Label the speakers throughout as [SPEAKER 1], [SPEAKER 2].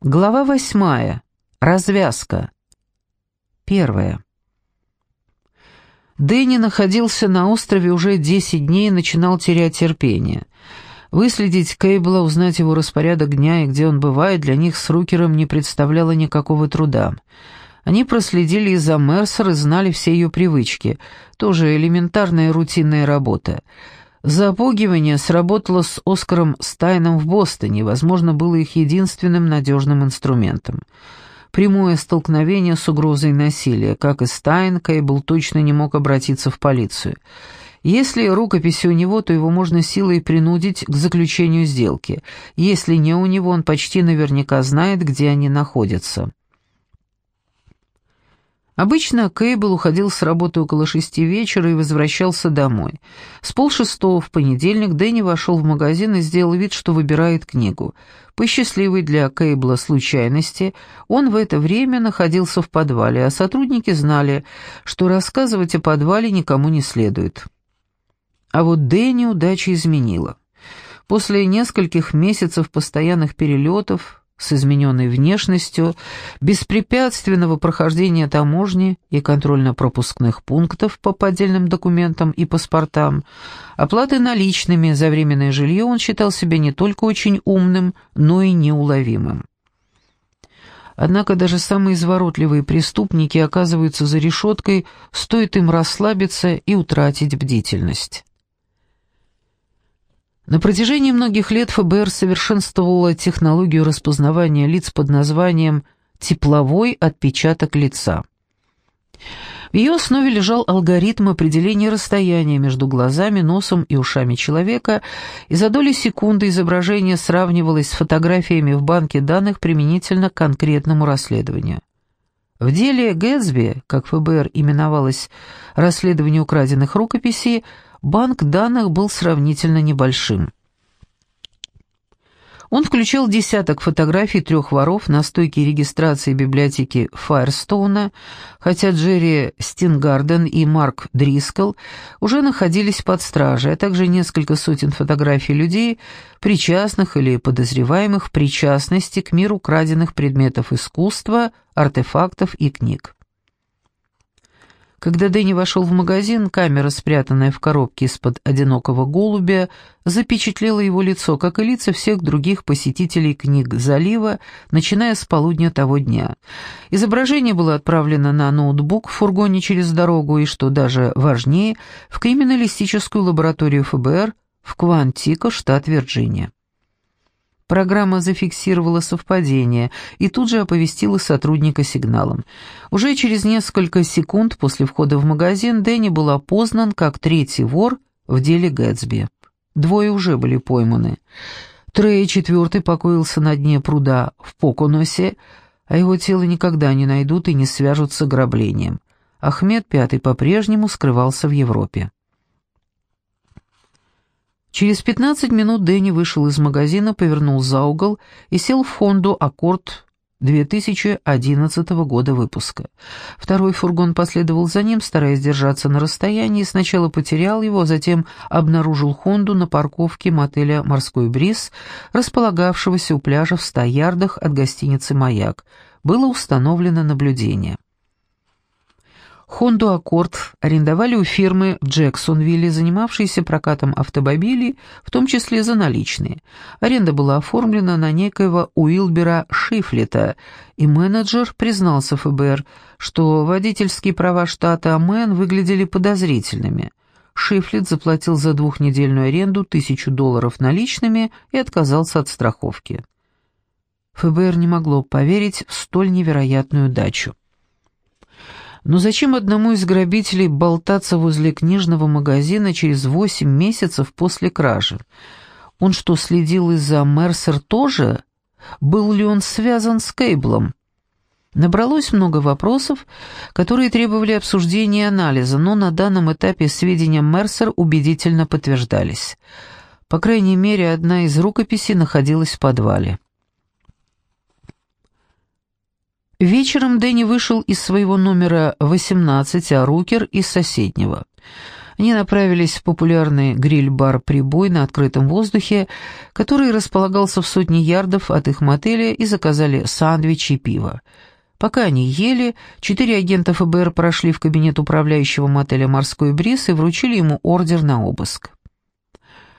[SPEAKER 1] Глава восьмая. Развязка. Первая. Дэнни находился на острове уже десять дней и начинал терять терпение. Выследить Кейбла, узнать его распорядок дня и где он бывает, для них с Рукером не представляло никакого труда. Они проследили за Мерсер и знали все ее привычки. Тоже элементарная рутинная работа. Запугивание сработало с Оскаром Стайном в Бостоне, возможно, было их единственным надежным инструментом. Прямое столкновение с угрозой насилия. Как и Стайн, Кейбл точно не мог обратиться в полицию. Если рукописи у него, то его можно силой принудить к заключению сделки. Если не у него, он почти наверняка знает, где они находятся. Обычно Кейбл уходил с работы около шести вечера и возвращался домой. С полшестого в понедельник Дэнни вошел в магазин и сделал вид, что выбирает книгу. По счастливой для Кейбла случайности, он в это время находился в подвале, а сотрудники знали, что рассказывать о подвале никому не следует. А вот Дэнни удача изменила. После нескольких месяцев постоянных перелетов, с измененной внешностью, беспрепятственного прохождения таможни и контрольно-пропускных пунктов по поддельным документам и паспортам, оплаты наличными за временное жилье он считал себя не только очень умным, но и неуловимым. Однако даже самые изворотливые преступники оказываются за решеткой, стоит им расслабиться и утратить бдительность. На протяжении многих лет ФБР совершенствовало технологию распознавания лиц под названием «тепловой отпечаток лица». В ее основе лежал алгоритм определения расстояния между глазами, носом и ушами человека, и за доли секунды изображение сравнивалось с фотографиями в банке данных применительно к конкретному расследованию. В деле Гэтсби, как ФБР именовалось расследование украденных рукописей, банк данных был сравнительно небольшим. Он включал десяток фотографий трех воров на стойке регистрации библиотеки Файрстоуна, хотя Джерри Стингарден и Марк Дрискл уже находились под стражей, а также несколько сотен фотографий людей, причастных или подозреваемых в причастности к миру краденных предметов искусства, артефактов и книг. Когда Дэнни вошел в магазин, камера, спрятанная в коробке из-под одинокого голубя, запечатлела его лицо, как и лица всех других посетителей книг «Залива», начиная с полудня того дня. Изображение было отправлено на ноутбук в фургоне через дорогу и, что даже важнее, в криминалистическую лабораторию ФБР в Квантико, штат Вирджиния. Программа зафиксировала совпадение и тут же оповестила сотрудника сигналом. Уже через несколько секунд после входа в магазин Дэнни был опознан как третий вор в деле Гэтсби. Двое уже были пойманы. Трей, четвертый, покоился на дне пруда в Поконосе, а его тело никогда не найдут и не свяжут с ограблением. Ахмед, пятый, по-прежнему скрывался в Европе. Через 15 минут Дэнни вышел из магазина, повернул за угол и сел в Хонду Аккорд 2011 года выпуска. Второй фургон последовал за ним, стараясь держаться на расстоянии, сначала потерял его, а затем обнаружил Хонду на парковке мотеля «Морской бриз», располагавшегося у пляжа в ста ярдах от гостиницы «Маяк». Было установлено наблюдение. Хонду Аккорд арендовали у фирмы в Джексонвилле, занимавшейся прокатом автомобилей, в том числе за наличные. Аренда была оформлена на некоего Уилбера Шифлета, и менеджер признался ФБР, что водительские права штата Мэн выглядели подозрительными. Шифлет заплатил за двухнедельную аренду тысячу долларов наличными и отказался от страховки. ФБР не могло поверить в столь невероятную дачу. Но зачем одному из грабителей болтаться возле книжного магазина через восемь месяцев после кражи? Он что, следил из-за Мерсер тоже? Был ли он связан с Кейблом? Набралось много вопросов, которые требовали обсуждения и анализа, но на данном этапе сведения Мерсер убедительно подтверждались. По крайней мере, одна из рукописей находилась в подвале. Вечером Дэнни вышел из своего номера 18, а Рукер из соседнего. Они направились в популярный гриль-бар «Прибой» на открытом воздухе, который располагался в сотне ярдов от их мотеля, и заказали сандвичи и пиво. Пока они ели, четыре агента ФБР прошли в кабинет управляющего мотеля «Морской бриз» и вручили ему ордер на обыск.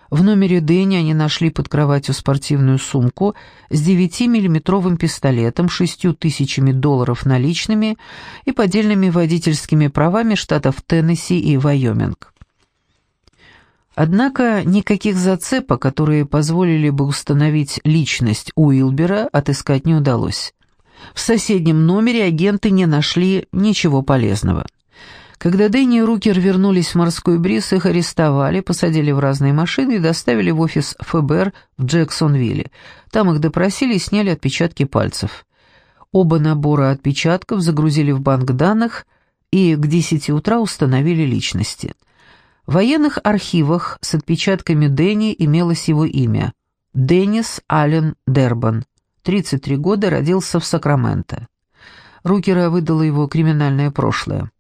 [SPEAKER 1] В номере Дэнни они нашли под кроватью спортивную сумку с 9-миллиметровым пистолетом, 6 тысячами долларов наличными и поддельными водительскими правами штатов Теннесси и Вайоминг. Однако никаких зацепок, которые позволили бы установить личность Уилбера, отыскать не удалось. В соседнем номере агенты не нашли ничего полезного. Когда Дэнни и Рукер вернулись в морской бриз, их арестовали, посадили в разные машины и доставили в офис ФБР в Джексонвилле. Там их допросили и сняли отпечатки пальцев. Оба набора отпечатков загрузили в банк данных и к 10 утра установили личности. В военных архивах с отпечатками Дэнни имелось его имя – Деннис Аллен Дербан, 33 года, родился в Сакраменто. Рукера выдало его криминальное прошлое.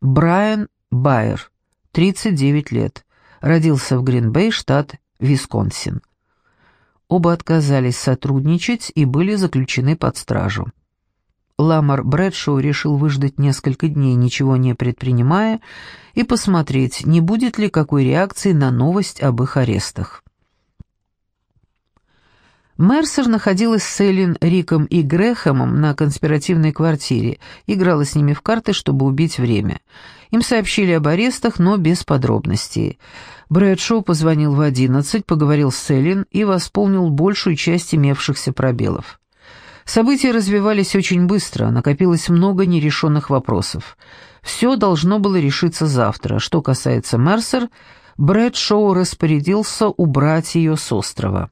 [SPEAKER 1] Брайан Байер, 39 лет, родился в Гринбей, штат Висконсин. Оба отказались сотрудничать и были заключены под стражу. Ламар Брэдшоу решил выждать несколько дней, ничего не предпринимая, и посмотреть, не будет ли какой реакции на новость об их арестах. Мерсер находилась с Эллен, Риком и Грэхэмом на конспиративной квартире, играла с ними в карты, чтобы убить время. Им сообщили об арестах, но без подробностей. Брэдшоу позвонил в одиннадцать, поговорил с Эллен и восполнил большую часть имевшихся пробелов. События развивались очень быстро, накопилось много нерешенных вопросов. Все должно было решиться завтра. Что касается Мерсер, Брэдшоу распорядился убрать ее с острова.